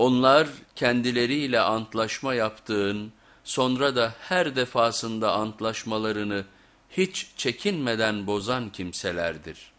Onlar kendileriyle antlaşma yaptığın, sonra da her defasında antlaşmalarını hiç çekinmeden bozan kimselerdir.